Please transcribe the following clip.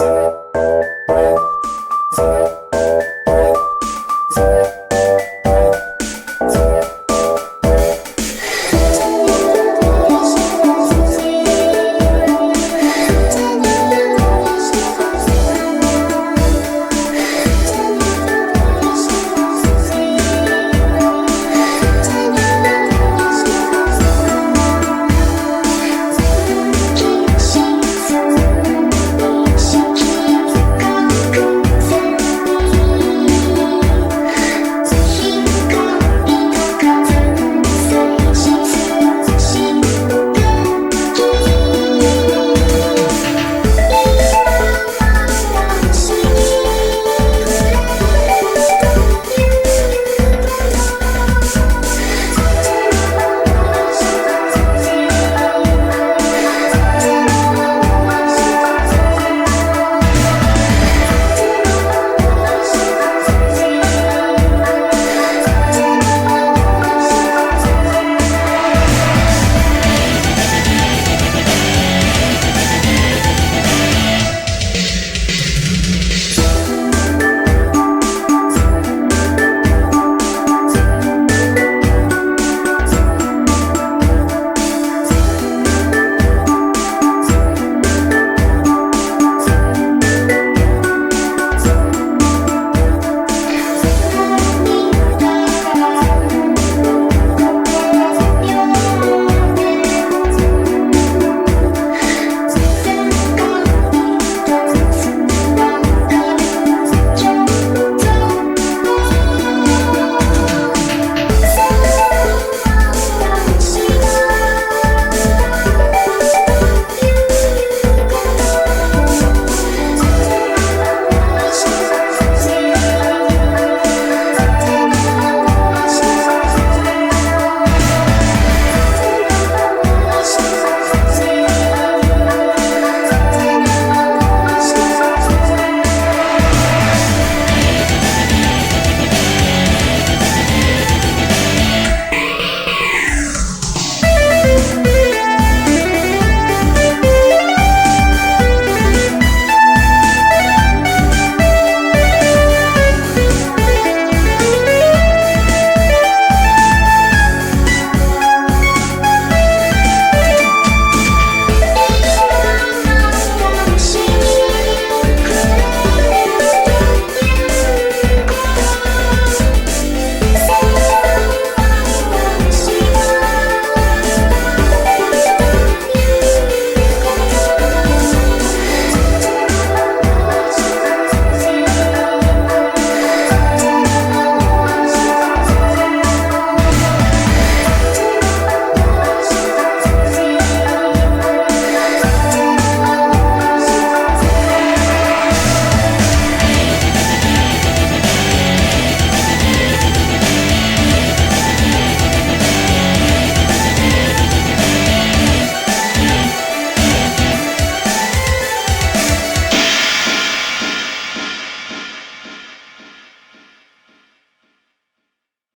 Zero. Zero. Zero.